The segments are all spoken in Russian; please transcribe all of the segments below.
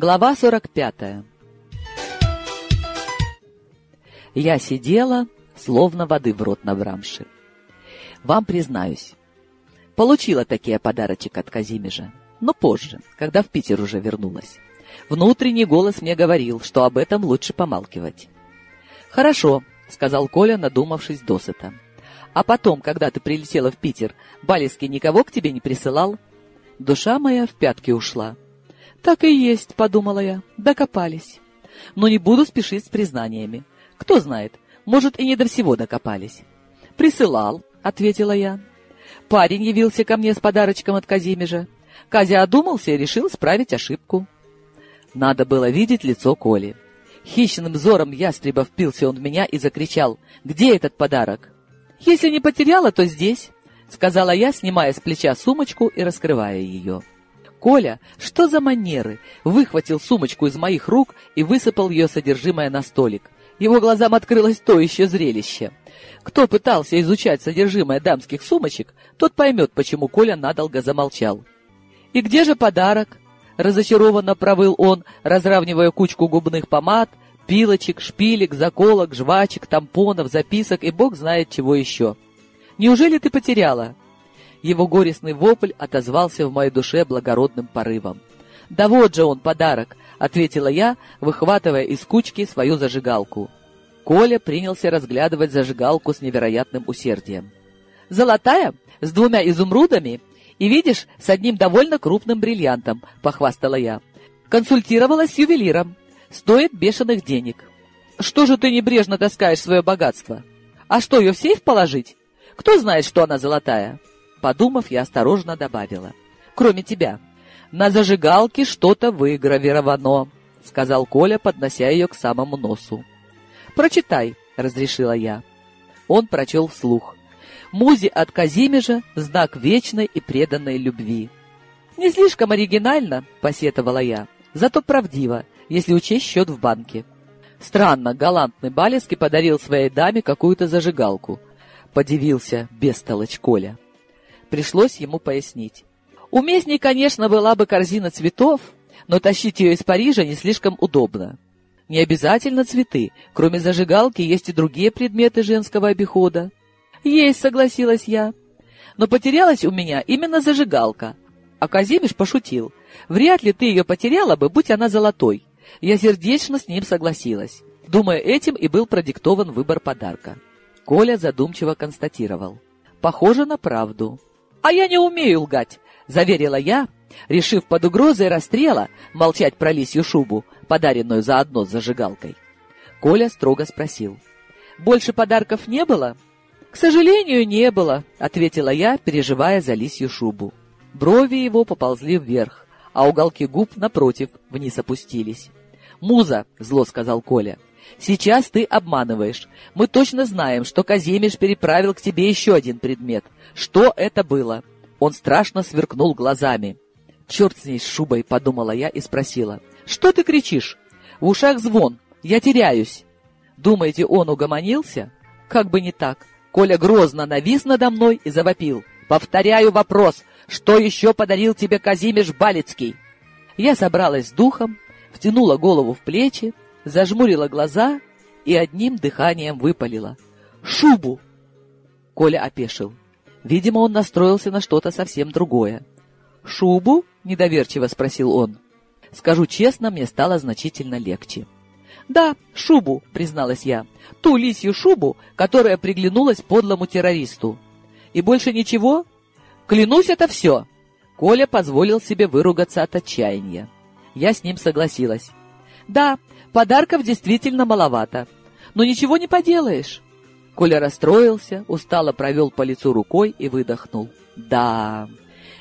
Глава 45 Я сидела, словно воды в рот набрамши. Вам признаюсь, получила такие подарочек от Казимежа, но позже, когда в Питер уже вернулась. Внутренний голос мне говорил, что об этом лучше помалкивать. «Хорошо», — сказал Коля, надумавшись досыта. «А потом, когда ты прилетела в Питер, Балевский никого к тебе не присылал?» Душа моя в пятки ушла. «Так и есть», — подумала я, — «докопались». Но не буду спешить с признаниями. Кто знает, может, и не до всего докопались. «Присылал», — ответила я. Парень явился ко мне с подарочком от Казимежа. Казя одумался и решил исправить ошибку. Надо было видеть лицо Коли. Хищным взором ястреба впился он в меня и закричал «Где этот подарок?» «Если не потеряла, то здесь», — сказала я, снимая с плеча сумочку и раскрывая ее. Коля, что за манеры, выхватил сумочку из моих рук и высыпал ее содержимое на столик. Его глазам открылось то еще зрелище. Кто пытался изучать содержимое дамских сумочек, тот поймет, почему Коля надолго замолчал. «И где же подарок?» — разочарованно провыл он, разравнивая кучку губных помад, пилочек, шпилек, заколок, жвачек, тампонов, записок и бог знает чего еще. «Неужели ты потеряла?» Его горестный вопль отозвался в моей душе благородным порывом. «Да вот же он, подарок!» — ответила я, выхватывая из кучки свою зажигалку. Коля принялся разглядывать зажигалку с невероятным усердием. «Золотая, с двумя изумрудами, и, видишь, с одним довольно крупным бриллиантом», — похвастала я. «Консультировалась с ювелиром. Стоит бешеных денег». «Что же ты небрежно таскаешь свое богатство? А что, ее в сейф положить? Кто знает, что она золотая?» Подумав, я осторожно добавила. «Кроме тебя. На зажигалке что-то выгравировано», — сказал Коля, поднося ее к самому носу. «Прочитай», — разрешила я. Он прочел вслух. «Музе от Казимежа знак вечной и преданной любви». «Не слишком оригинально», — посетовала я, — «зато правдиво, если учесть счет в банке». Странно, галантный Балецкий подарил своей даме какую-то зажигалку. Подивился бестолочь Коля. Пришлось ему пояснить. Уместней, конечно, была бы корзина цветов, но тащить ее из Парижа не слишком удобно. Не обязательно цветы, кроме зажигалки есть и другие предметы женского обихода. Есть, согласилась я. Но потерялась у меня именно зажигалка. А Казимиш пошутил. Вряд ли ты ее потеряла бы, будь она золотой. Я сердечно с ним согласилась. Думаю, этим и был продиктован выбор подарка. Коля задумчиво констатировал. Похоже на правду. «А я не умею лгать», — заверила я, решив под угрозой расстрела молчать про лисью шубу, подаренную заодно с зажигалкой. Коля строго спросил. «Больше подарков не было?» «К сожалению, не было», — ответила я, переживая за лисью шубу. Брови его поползли вверх, а уголки губ, напротив, вниз опустились. «Муза», — зло сказал Коля, — «сейчас ты обманываешь. Мы точно знаем, что Казимиш переправил к тебе еще один предмет. Что это было?» Он страшно сверкнул глазами. «Черт с ней, с шубой!» — подумала я и спросила. «Что ты кричишь? В ушах звон. Я теряюсь». Думаете, он угомонился? Как бы не так. Коля грозно навис надо мной и завопил. «Повторяю вопрос. Что еще подарил тебе Казимеш Балецкий?» Я собралась с духом, втянула голову в плечи, зажмурила глаза и одним дыханием выпалила. «Шубу!» Коля опешил. Видимо, он настроился на что-то совсем другое. «Шубу?» — недоверчиво спросил он. Скажу честно, мне стало значительно легче. «Да, шубу», — призналась я. «Ту лисью шубу, которая приглянулась подлому террористу. И больше ничего? Клянусь, это все!» Коля позволил себе выругаться от отчаяния. Я с ним согласилась. «Да, подарков действительно маловато. Но ничего не поделаешь. Коля расстроился, устало провел по лицу рукой и выдохнул. Да,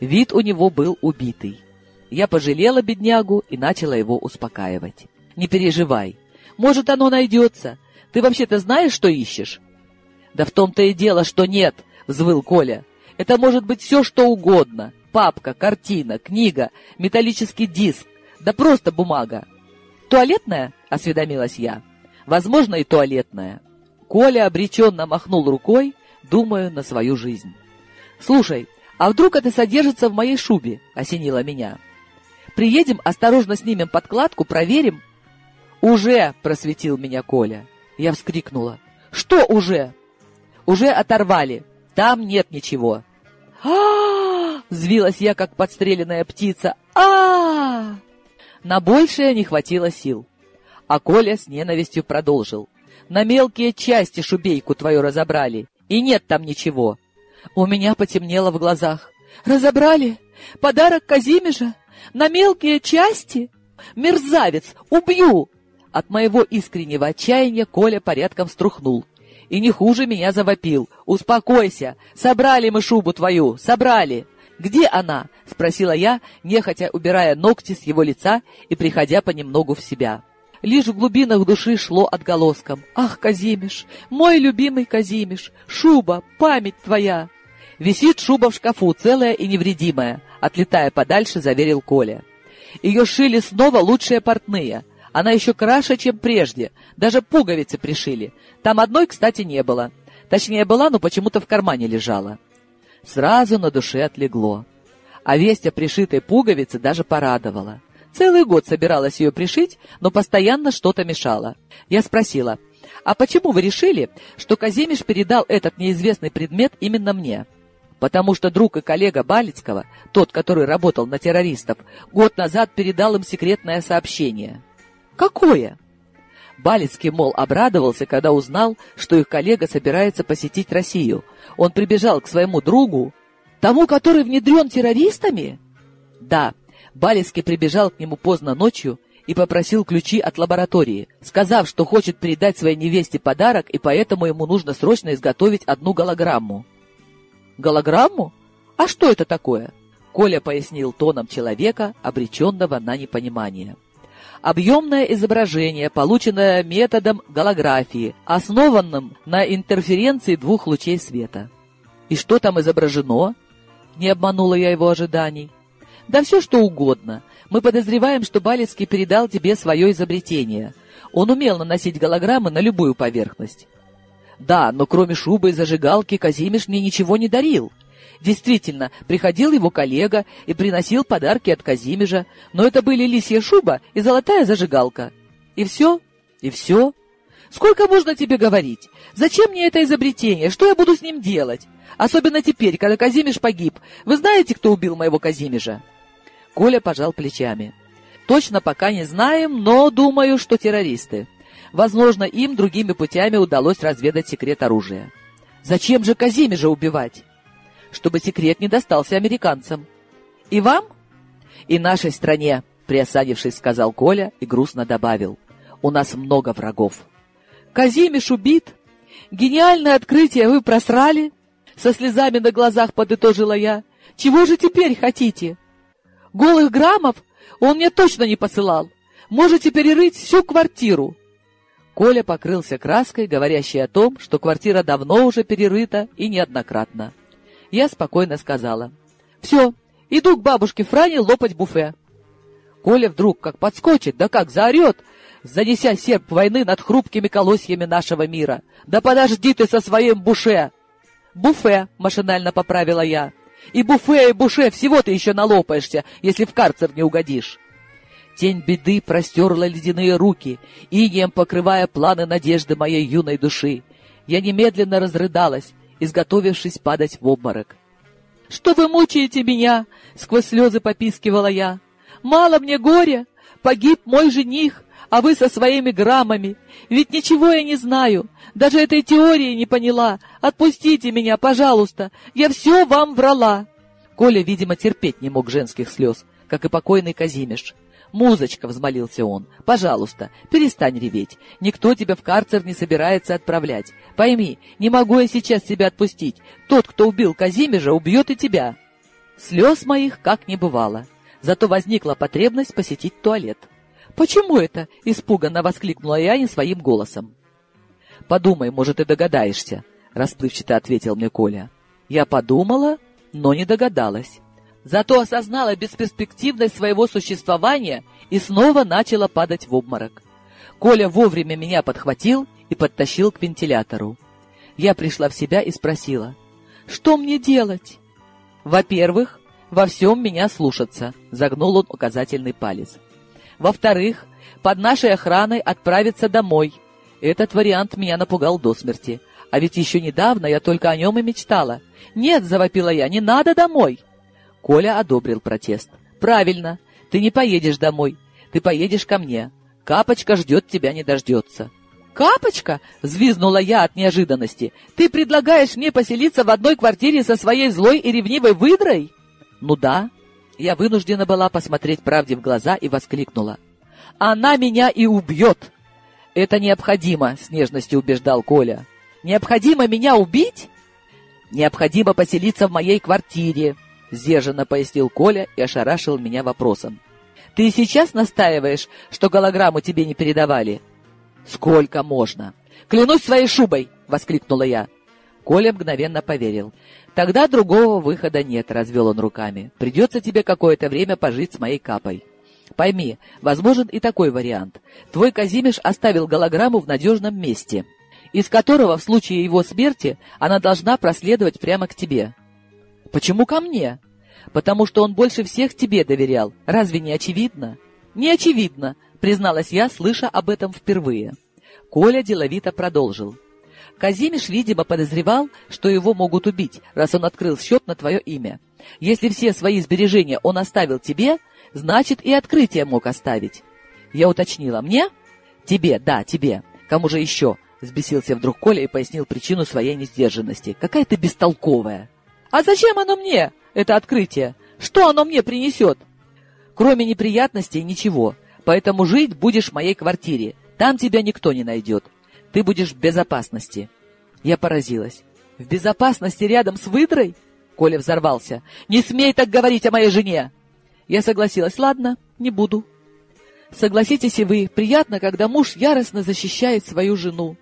вид у него был убитый. Я пожалела беднягу и начала его успокаивать. Не переживай, может, оно найдется. Ты вообще-то знаешь, что ищешь? Да в том-то и дело, что нет, взвыл Коля. Это может быть все, что угодно. Папка, картина, книга, металлический диск, да просто бумага. Туалетная? Осведомилась я. Возможно, и туалетная. Коля обреченно махнул рукой, думая на свою жизнь. «Слушай, а вдруг это содержится в моей шубе?» — осенило меня. Приедем, осторожно снимем подкладку, проверим. Уже просветил меня Коля. Я вскрикнула. Что уже? Уже оторвали. Там нет ничего. А, взвилась я, как подстреленная птица. А, -а, а На большее не хватило сил. А Коля с ненавистью продолжил. На мелкие части шубейку твою разобрали, и нет там ничего. У меня потемнело в глазах. Разобрали? Подарок Казимежа? На мелкие части? Мерзавец! Убью! От моего искреннего отчаяния Коля порядком струхнул. И не хуже меня завопил. «Успокойся! Собрали мы шубу твою! Собрали!» «Где она?» — спросила я, нехотя убирая ногти с его лица и приходя понемногу в себя. Лишь в глубинах души шло отголоском. «Ах, Казимиш! Мой любимый Казимиш! Шуба! Память твоя!» «Висит шуба в шкафу, целая и невредимая», — отлетая подальше, заверил Коля. «Ее шили снова лучшие портные. Она еще краше, чем прежде. Даже пуговицы пришили. Там одной, кстати, не было. Точнее, была, но почему-то в кармане лежала. Сразу на душе отлегло. А весть о пришитой пуговице даже порадовала. Целый год собиралась ее пришить, но постоянно что-то мешало. Я спросила, а почему вы решили, что Казимиш передал этот неизвестный предмет именно мне? Потому что друг и коллега Балицкого, тот, который работал на террористов, год назад передал им секретное сообщение. Какое? Балицкий, мол, обрадовался, когда узнал, что их коллега собирается посетить Россию. Он прибежал к своему другу, тому, который внедрен террористами? Да, Балицкий прибежал к нему поздно ночью и попросил ключи от лаборатории, сказав, что хочет передать своей невесте подарок, и поэтому ему нужно срочно изготовить одну голограмму. Голограмму? А что это такое? Коля пояснил тоном человека, обреченного на непонимание. Объемное изображение, полученное методом голографии, основанным на интерференции двух лучей света. И что там изображено? Не обманула я его ожиданий. Да все что угодно. Мы подозреваем, что Балецкий передал тебе свое изобретение. Он умел наносить голограммы на любую поверхность. Да, но кроме шубы и зажигалки Казимиш мне ничего не дарил. Действительно, приходил его коллега и приносил подарки от Казимежа, но это были лисья шуба и золотая зажигалка. И все? И все? Сколько можно тебе говорить? Зачем мне это изобретение? Что я буду с ним делать? Особенно теперь, когда Казимиш погиб. Вы знаете, кто убил моего Казимежа? Коля пожал плечами. Точно пока не знаем, но думаю, что террористы. Возможно, им другими путями удалось разведать секрет оружия. Зачем же Казимежа убивать? Чтобы секрет не достался американцам. И вам? И нашей стране, приосадившись, сказал Коля и грустно добавил. У нас много врагов. Казимиш убит? Гениальное открытие вы просрали? Со слезами на глазах подытожила я. Чего же теперь хотите? Голых граммов он мне точно не посылал. Можете перерыть всю квартиру. Коля покрылся краской, говорящей о том, что квартира давно уже перерыта и неоднократно. Я спокойно сказала. «Все, иду к бабушке Фране лопать буфе». Коля вдруг как подскочит, да как заорет, занеся серп войны над хрупкими колосьями нашего мира. «Да подожди ты со своим буше!» «Буфе», — машинально поправила я. «И буфе, и буше всего ты еще налопаешься, если в карцер не угодишь». Тень беды простерла ледяные руки, инеем покрывая планы надежды моей юной души. Я немедленно разрыдалась, изготовившись падать в обморок. «Что вы мучаете меня?» — сквозь слезы попискивала я. «Мало мне горя! Погиб мой жених, а вы со своими граммами. Ведь ничего я не знаю, даже этой теории не поняла. Отпустите меня, пожалуйста, я все вам врала». Коля, видимо, терпеть не мог женских слез, как и покойный Казимеш. «Музочка!» — взмолился он. «Пожалуйста, перестань реветь. Никто тебя в карцер не собирается отправлять. Пойми, не могу я сейчас тебя отпустить. Тот, кто убил Казимежа, убьет и тебя». Слез моих как не бывало. Зато возникла потребность посетить туалет. «Почему это?» — испуганно воскликнула я не своим голосом. «Подумай, может, и догадаешься», — расплывчато ответил мне Коля. Я подумала, но не догадалась. Зато осознала бесперспективность своего существования и снова начала падать в обморок. Коля вовремя меня подхватил и подтащил к вентилятору. Я пришла в себя и спросила, что мне делать? Во-первых, во всем меня слушаться, загнул он указательный палец. Во-вторых, под нашей охраной отправиться домой. Этот вариант меня напугал до смерти. А ведь еще недавно я только о нем и мечтала. «Нет», — завопила я, — «не надо домой». Коля одобрил протест. «Правильно, ты не поедешь домой, ты поедешь ко мне. Капочка ждет тебя, не дождется». «Капочка?» — взвизнула я от неожиданности. «Ты предлагаешь мне поселиться в одной квартире со своей злой и ревнивой выдрой?» «Ну да». Я вынуждена была посмотреть правде в глаза и воскликнула. «Она меня и убьет!» «Это необходимо», — с нежностью убеждал Коля. «Необходимо меня убить?» «Необходимо поселиться в моей квартире», — сдержанно пояснил Коля и ошарашил меня вопросом. «Ты сейчас настаиваешь, что голограмму тебе не передавали?» «Сколько можно?» «Клянусь своей шубой!» — воскликнула я. Коля мгновенно поверил. «Тогда другого выхода нет», — развел он руками. «Придется тебе какое-то время пожить с моей капой». «Пойми, возможен и такой вариант. Твой Казимиш оставил голограмму в надежном месте, из которого в случае его смерти она должна проследовать прямо к тебе». «Почему ко мне?» «Потому что он больше всех тебе доверял. Разве не очевидно?» «Не очевидно», — призналась я, слыша об этом впервые. Коля деловито продолжил. Казимиш, видимо, подозревал, что его могут убить, раз он открыл счет на твое имя. Если все свои сбережения он оставил тебе, значит и открытие мог оставить. Я уточнила. Мне? Тебе, да, тебе. Кому же еще? Взбесился вдруг Коля и пояснил причину своей несдержанности. Какая ты бестолковая. А зачем оно мне, это открытие? Что оно мне принесет? Кроме неприятностей ничего. Поэтому жить будешь в моей квартире. Там тебя никто не найдет. Ты будешь в безопасности. Я поразилась. В безопасности рядом с выдрой? Коля взорвался. Не смей так говорить о моей жене! Я согласилась. Ладно, не буду. Согласитесь и вы, приятно, когда муж яростно защищает свою жену.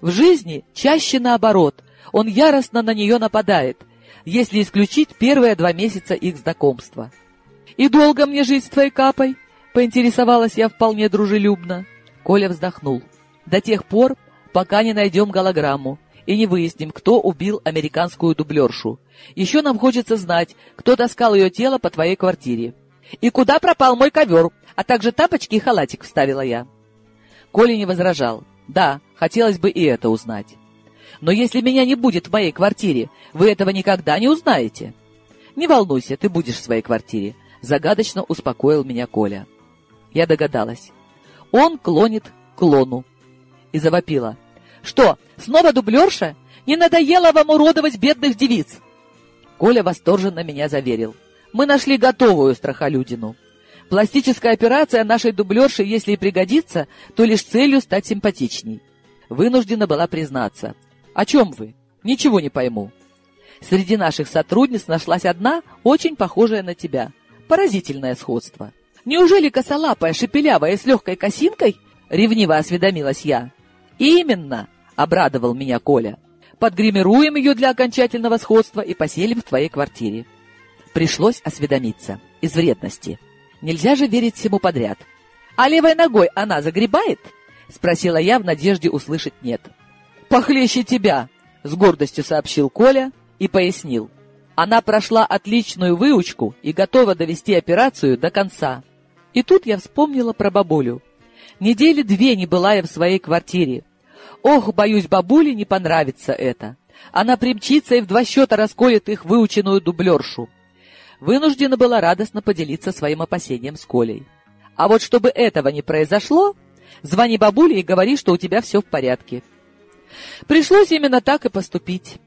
В жизни чаще наоборот. Он яростно на нее нападает, если исключить первые два месяца их знакомства. «И долго мне жить с твоей капой?» — поинтересовалась я вполне дружелюбно. Коля вздохнул. «До тех пор, пока не найдем голограмму и не выясним, кто убил американскую дублершу. Еще нам хочется знать, кто таскал ее тело по твоей квартире. И куда пропал мой ковер, а также тапочки и халатик, вставила я. Коля не возражал. Да, хотелось бы и это узнать. Но если меня не будет в моей квартире, вы этого никогда не узнаете. Не волнуйся, ты будешь в своей квартире. Загадочно успокоил меня Коля. Я догадалась. Он клонит к клону. И завопила. Что, снова дублерша? Не надоело вам уродовать бедных девиц?» Коля восторженно меня заверил. «Мы нашли готовую страхолюдину. Пластическая операция нашей дублерши, если и пригодится, то лишь целью стать симпатичней. Вынуждена была признаться. О чем вы? Ничего не пойму. Среди наших сотрудниц нашлась одна, очень похожая на тебя. Поразительное сходство. Неужели косолапая, шепелявая с легкой косинкой? Ревниво осведомилась я. Именно, — обрадовал меня Коля. «Подгримируем ее для окончательного сходства и поселим в твоей квартире». Пришлось осведомиться. Из вредности. Нельзя же верить всему подряд. «А левой ногой она загребает?» — спросила я в надежде услышать «нет». «Похлеще тебя!» — с гордостью сообщил Коля и пояснил. Она прошла отличную выучку и готова довести операцию до конца. И тут я вспомнила про бабулю. Недели две не была я в своей квартире, Ох, боюсь, бабуле не понравится это. Она примчится и в два счета расколет их выученную дублершу. Вынуждена была радостно поделиться своим опасением с Колей. А вот чтобы этого не произошло, звони бабуле и говори, что у тебя все в порядке. Пришлось именно так и поступить.